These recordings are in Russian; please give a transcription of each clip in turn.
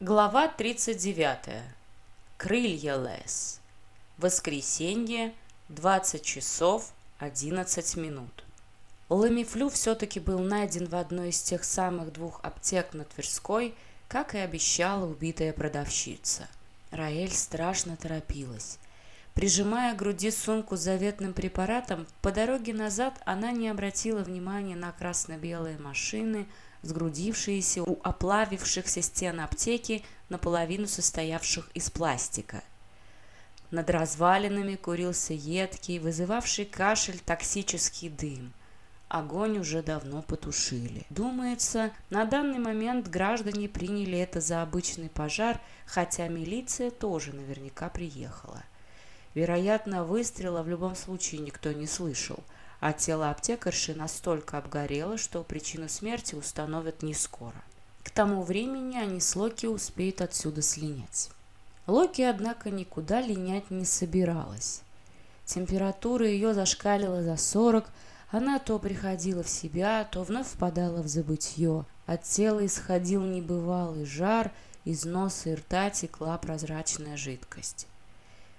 Глава 39. Крылья Лес. Воскресенье, 20 часов 11 минут. Ламифлю все-таки был найден в одной из тех самых двух аптек на Тверской, как и обещала убитая продавщица. Раэль страшно торопилась. Прижимая к груди сумку с заветным препаратом, по дороге назад она не обратила внимания на красно-белые машины, сгрудившиеся у оплавившихся стен аптеки, наполовину состоявших из пластика. Над развалинами курился едкий, вызывавший кашель токсический дым. Огонь уже давно потушили. Думается, на данный момент граждане приняли это за обычный пожар, хотя милиция тоже наверняка приехала. Вероятно, выстрела в любом случае никто не слышал – а тело аптекарши настолько обгорело, что причину смерти установят не скоро. К тому времени они с Локи успеют отсюда слинять. Локи, однако, никуда линять не собиралась. Температура ее зашкалила за 40, она то приходила в себя, то вновь впадала в забытье. От тела исходил небывалый жар, из носа и рта текла прозрачная жидкость.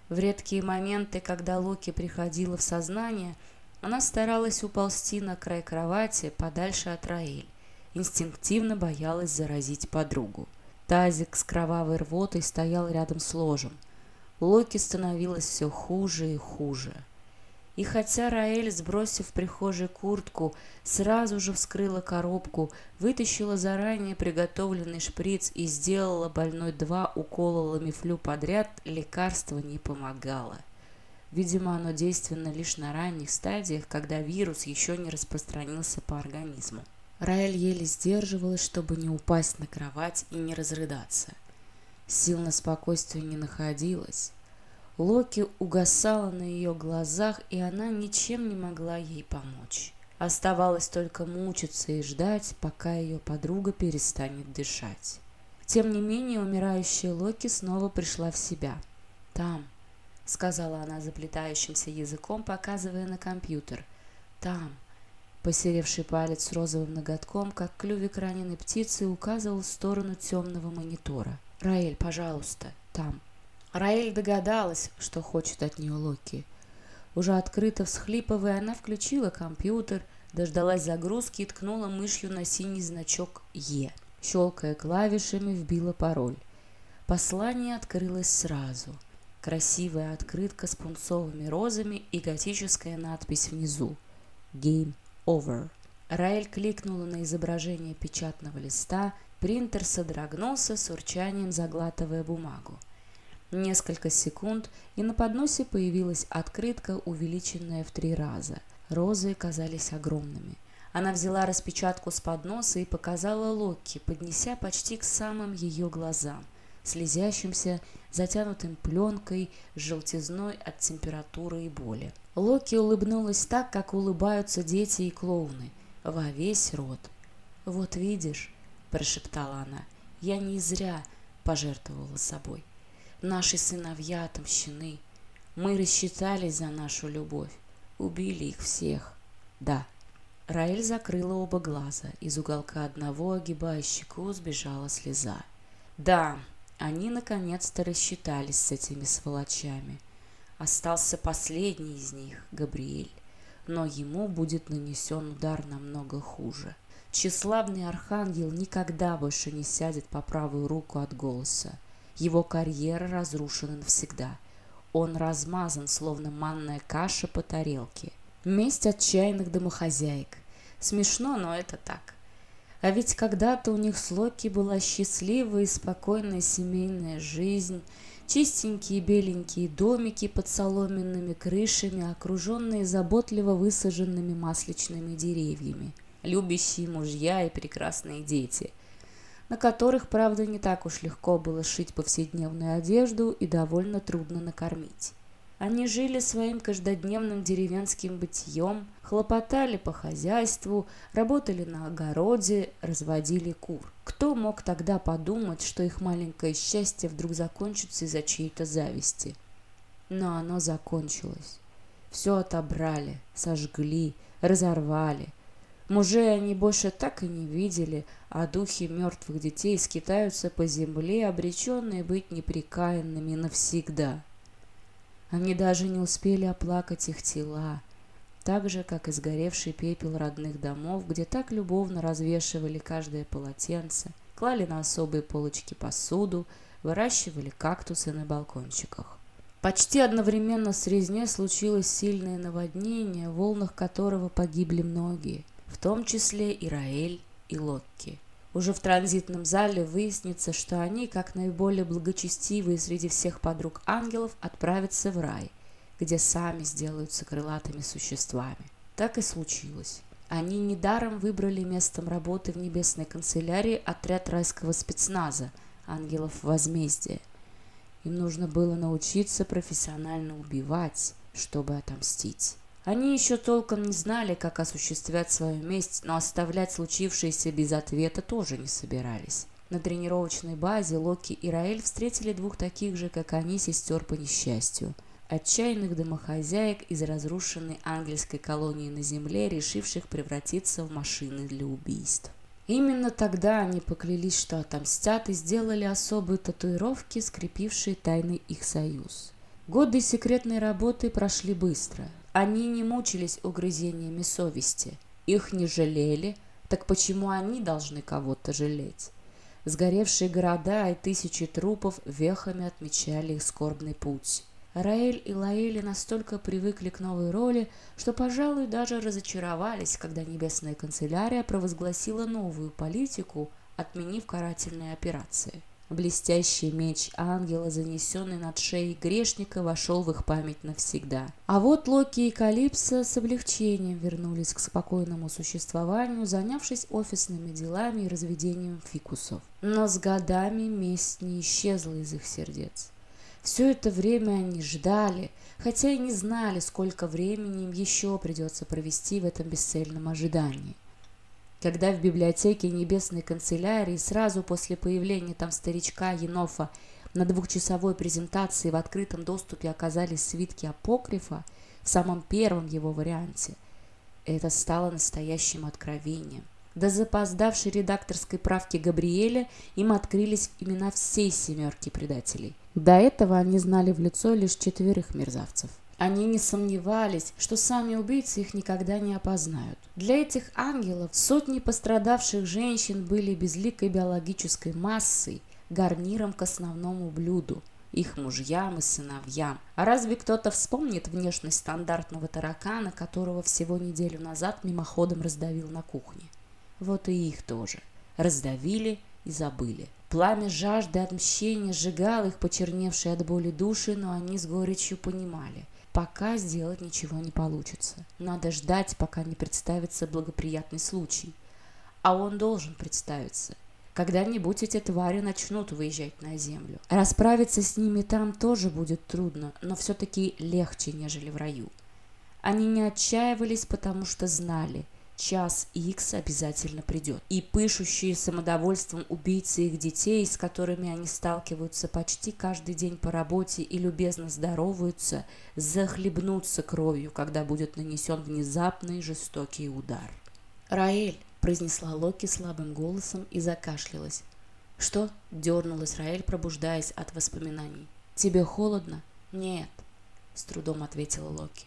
В редкие моменты, когда Локи приходила в сознание – она старалась уползти на край кровати подальше от Раэль. Инстинктивно боялась заразить подругу. Тазик с кровавой рвотой стоял рядом с ложем. Локи становилось все хуже и хуже. И хотя Раэль, сбросив в прихожей куртку, сразу же вскрыла коробку, вытащила заранее приготовленный шприц и сделала больной два укола ламифлю подряд, лекарство не помогало. Видимо, оно действенно лишь на ранних стадиях, когда вирус еще не распространился по организму. Раэль еле сдерживалась, чтобы не упасть на кровать и не разрыдаться. Сил на спокойствие не находилось. Локи угасала на ее глазах, и она ничем не могла ей помочь. Оставалось только мучиться и ждать, пока ее подруга перестанет дышать. Тем не менее, умирающая Локи снова пришла в себя. Там, — сказала она заплетающимся языком, показывая на компьютер. «Там». Посеревший палец с розовым ноготком, как клювик раненой птицы, указывал в сторону темного монитора. «Раэль, пожалуйста, там». Раэль догадалась, что хочет от нее Локи. Уже открыто всхлипывая, она включила компьютер, дождалась загрузки и ткнула мышью на синий значок «Е». Щелкая клавишами, вбила пароль. Послание открылось сразу — красивая открытка с пунцовыми розами и готическая надпись внизу «Game Over». Раэль кликнула на изображение печатного листа, принтер содрогнулся с урчанием, заглатывая бумагу. Несколько секунд, и на подносе появилась открытка, увеличенная в три раза. Розы казались огромными. Она взяла распечатку с подноса и показала Локи, поднеся почти к самым ее глазам. слезящимся, затянутым пленкой, с желтизной от температуры и боли. Локи улыбнулась так, как улыбаются дети и клоуны, во весь рот. «Вот видишь», – прошептала она, – «я не зря пожертвовала собой. Наши сыновья отомщены. Мы рассчитались за нашу любовь. Убили их всех. Да». Раэль закрыла оба глаза. Из уголка одного, огибая щеку, сбежала слеза. «Да, они наконец-то рассчитались с этими сволочами. Остался последний из них, Габриэль, но ему будет нанесен удар намного хуже. Тщеславный архангел никогда больше не сядет по правую руку от голоса. Его карьера разрушена навсегда. Он размазан, словно манная каша по тарелке. Месть отчаянных домохозяек. Смешно, но это так. А ведь когда-то у них слоки была счастливая и спокойная семейная жизнь, чистенькие беленькие домики под соломенными крышами, окруженные заботливо высаженными масличными деревьями, любящие мужья и прекрасные дети, на которых, правда, не так уж легко было шить повседневную одежду и довольно трудно накормить. Они жили своим каждодневным деревенским бытием, хлопотали по хозяйству, работали на огороде, разводили кур. Кто мог тогда подумать, что их маленькое счастье вдруг закончится из-за чьей-то зависти? Но оно закончилось. Все отобрали, сожгли, разорвали. Мужей они больше так и не видели, а духи мертвых детей скитаются по земле, обреченные быть неприкаянными навсегда. Они даже не успели оплакать их тела, так же, как изгоревший пепел родных домов, где так любовно развешивали каждое полотенце, клали на особые полочки посуду, выращивали кактусы на балкончиках. Почти одновременно с резней случилось сильное наводнение, в волнах которого погибли многие, в том числе и Раэль и Локки. Уже в транзитном зале выяснится, что они, как наиболее благочестивые среди всех подруг ангелов, отправятся в рай, где сами сделаются крылатыми существами. Так и случилось. Они недаром выбрали местом работы в небесной канцелярии отряд райского спецназа «Ангелов возмездия», им нужно было научиться профессионально убивать, чтобы отомстить. Они еще толком не знали, как осуществлять свою месть, но оставлять случившееся без ответа тоже не собирались. На тренировочной базе Локи и Раэль встретили двух таких же, как они, сестер по несчастью. Отчаянных домохозяек из разрушенной ангельской колонии на земле, решивших превратиться в машины для убийств. Именно тогда они поклялись, что отомстят, и сделали особые татуировки, скрепившие тайный их союз. Годы секретной работы прошли быстро – они не мучились угрызениями совести, их не жалели, так почему они должны кого-то жалеть? Сгоревшие города и тысячи трупов вехами отмечали их скорбный путь. Раэль и Лаэли настолько привыкли к новой роли, что, пожалуй, даже разочаровались, когда Небесная канцелярия провозгласила новую политику, отменив карательные операции блестящий меч ангела, занесенный над шеей грешника, вошел в их память навсегда. А вот Локи и Калипсо с облегчением вернулись к спокойному существованию, занявшись офисными делами и разведением фикусов. Но с годами месть не исчезла из их сердец. Все это время они ждали, хотя и не знали, сколько времени им еще придется провести в этом бесцельном ожидании – когда в библиотеке Небесной канцелярии сразу после появления там старичка Енофа на двухчасовой презентации в открытом доступе оказались свитки апокрифа в самом первом его варианте. Это стало настоящим откровением. До запоздавшей редакторской правки Габриэля им открылись имена всей семерки предателей. До этого они знали в лицо лишь четверых мерзавцев. Они не сомневались, что сами убийцы их никогда не опознают. Для этих ангелов сотни пострадавших женщин были безликой биологической массой, гарниром к основному блюду их мужьям и сыновьям. А разве кто-то вспомнит внешность стандартного таракана, которого всего неделю назад мимоходом раздавил на кухне? Вот и их тоже. Раздавили и забыли. Пламя жажды отмщения сжигало их, почерневшие от боли души, но они с горечью понимали. Пока сделать ничего не получится. Надо ждать, пока не представится благоприятный случай. А он должен представиться. Когда-нибудь эти твари начнут выезжать на землю. Расправиться с ними там тоже будет трудно, но все-таки легче, нежели в раю. Они не отчаивались, потому что знали – час X обязательно придет. И пышущие самодовольством убийцы их детей, с которыми они сталкиваются почти каждый день по работе и любезно здороваются, захлебнутся кровью, когда будет нанесен внезапный жестокий удар. «Раэль!» – произнесла Локи слабым голосом и закашлялась. «Что?» – дернулась Раэль, пробуждаясь от воспоминаний. «Тебе холодно?» «Нет», – с трудом ответила Локи.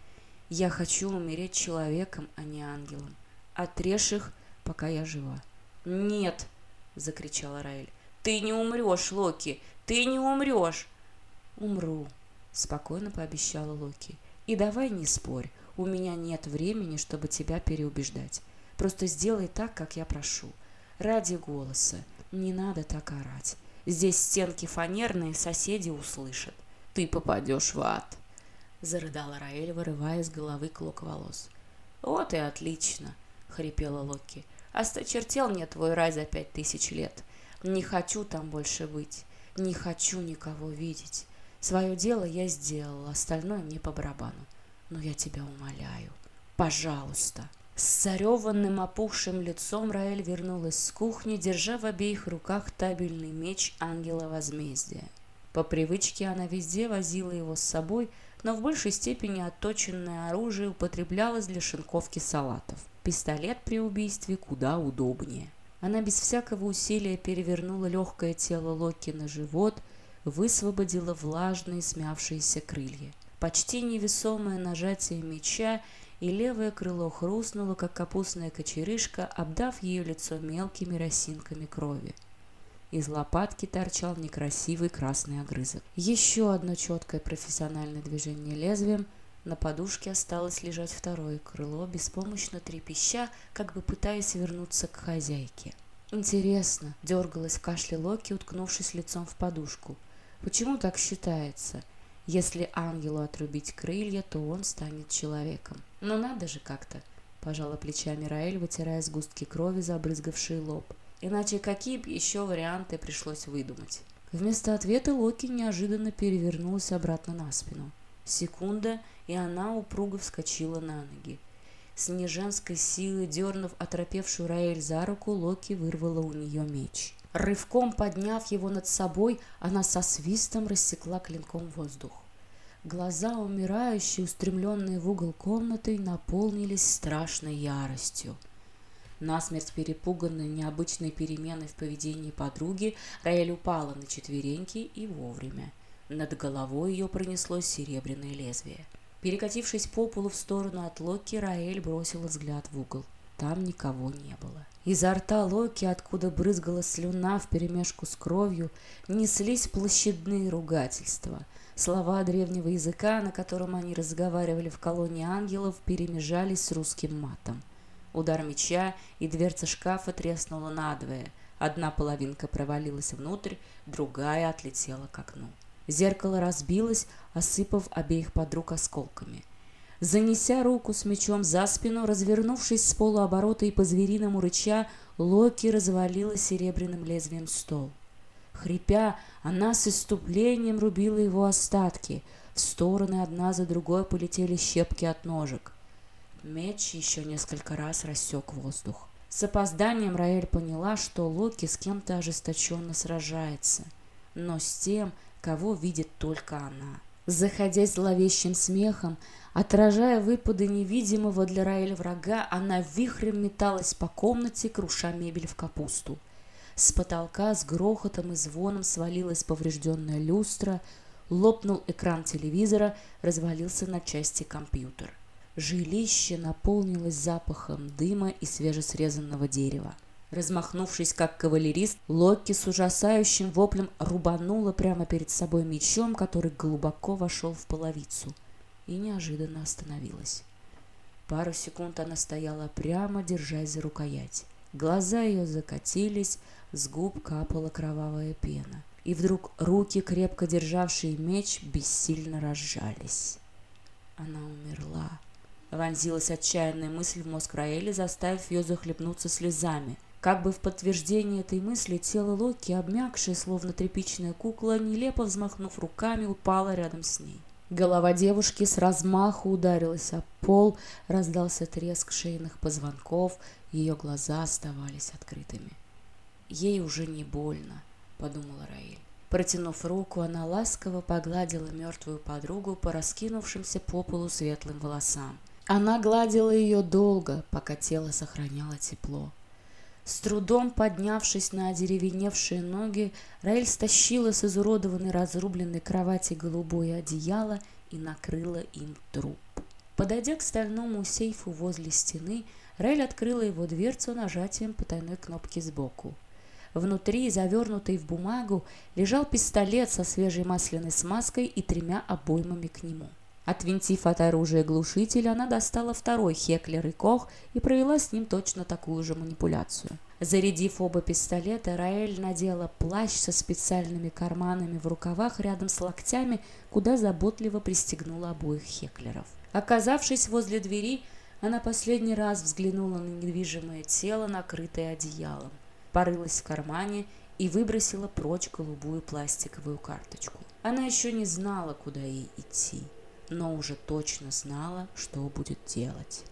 Я хочу умереть человеком, а не ангелом. Отрежь их, пока я жива. Нет, закричала Раэль. Ты не умрешь, Локи, ты не умрешь. Умру, спокойно пообещала Локи. И давай не спорь, у меня нет времени, чтобы тебя переубеждать. Просто сделай так, как я прошу. Ради голоса. Не надо так орать. Здесь стенки фанерные, соседи услышат. Ты попадешь в ад. зарыдала Раэль, вырывая из головы клок волос. «Вот и отлично!» — хрипела Локи. Осточертел мне твой рай за пять тысяч лет. Не хочу там больше быть. Не хочу никого видеть. Свое дело я сделал, остальное мне по барабану. Но я тебя умоляю, пожалуйста. С зареванным опухшим лицом Раэль вернулась с кухни, держа в обеих руках табельный меч ангела возмездия. По привычке она везде возила его с собой, но в большей степени отточенное оружие употреблялось для шинковки салатов. Пистолет при убийстве куда удобнее. Она без всякого усилия перевернула легкое тело Локи на живот, высвободила влажные смявшиеся крылья. Почти невесомое нажатие меча и левое крыло хрустнуло, как капустная кочерышка, обдав ее лицо мелкими росинками крови из лопатки торчал некрасивый красный огрызок. Еще одно четкое профессиональное движение лезвием – на подушке осталось лежать второе крыло, беспомощно трепеща, как бы пытаясь вернуться к хозяйке. «Интересно», — дергалась в кашле Локи, уткнувшись лицом в подушку. «Почему так считается? Если ангелу отрубить крылья, то он станет человеком. Но надо же как-то», — пожала плечами Раэль, вытирая сгустки крови, забрызгавшие лоб иначе какие бы еще варианты пришлось выдумать. Вместо ответа Локи неожиданно перевернулась обратно на спину. Секунда, и она упруго вскочила на ноги. С неженской силой, дернув оторопевшую Раэль за руку, Локи вырвала у нее меч. Рывком подняв его над собой, она со свистом рассекла клинком воздух. Глаза умирающие, устремленные в угол комнаты, наполнились страшной яростью. Насмерть перепуганная необычной переменой в поведении подруги, Раэль упала на четвереньки и вовремя. Над головой ее пронеслось серебряное лезвие. Перекатившись по полу в сторону от Локи, Раэль бросила взгляд в угол. Там никого не было. Изо рта Локи, откуда брызгала слюна вперемешку с кровью, неслись площадные ругательства. Слова древнего языка, на котором они разговаривали в колонии ангелов, перемежались с русским матом. Удар чья, и дверца шкафа треснула надвое. Одна половинка провалилась внутрь, другая отлетела к окну. Зеркало разбилось, осыпав обеих подруг осколками. Занеся руку с мечом за спину, развернувшись с полуоборота и по-звериному рыча, Локи развалила серебряным лезвием стол. Хрипя, она с иступлением рубила его остатки. В стороны одна за другой полетели щепки от ножек. Меч еще несколько раз рассек воздух. С опозданием Раэль поняла, что Локи с кем-то ожесточенно сражается. Но с тем, кого видит только она. Заходясь зловещим смехом, отражая выпады невидимого для Раэль врага, она вихрем металась по комнате, круша мебель в капусту. С потолка с грохотом и звоном свалилась поврежденная люстра, лопнул экран телевизора, развалился на части компьютер. Жилище наполнилось запахом дыма и свежесрезанного дерева. Размахнувшись как кавалерист, Локи с ужасающим воплем рубанула прямо перед собой мечом, который глубоко вошел в половицу, и неожиданно остановилась. Пару секунд она стояла прямо, держась за рукоять. Глаза ее закатились, с губ капала кровавая пена. И вдруг руки, крепко державшие меч, бессильно разжались. Она умерла. Вонзилась отчаянная мысль в мозг Раэли, заставив ее захлебнуться слезами – как бы в подтверждение этой мысли тело Локи, обмякшее, словно тряпичная кукла, нелепо взмахнув руками, упало рядом с ней. Голова девушки с размаху ударилась о пол, раздался треск шейных позвонков, ее глаза оставались открытыми. «Ей уже не больно», — подумала Раиль. Протянув руку, она ласково погладила мертвую подругу по раскинувшимся по полу светлым волосам. Она гладила ее долго, пока тело сохраняло тепло. С трудом поднявшись на одеревеневшие ноги, Раэль стащила с изуродованной разрубленной кровати голубое одеяло и накрыла им труп. Подойдя к стальному сейфу возле стены, Раэль открыла его дверцу нажатием потайной кнопки сбоку. Внутри, завернутый в бумагу, лежал пистолет со свежей масляной смазкой и тремя обоймами к нему. Отвинтив от оружия глушитель, она достала второй Хеклер и Кох и провела с ним точно такую же манипуляцию. Зарядив оба пистолета, Раэль надела плащ со специальными карманами в рукавах рядом с локтями, куда заботливо пристегнула обоих Хеклеров. Оказавшись возле двери, она последний раз взглянула на недвижимое тело, накрытое одеялом, порылась в кармане и выбросила прочь голубую пластиковую карточку. Она еще не знала, куда ей идти но уже точно знала, что будет делать.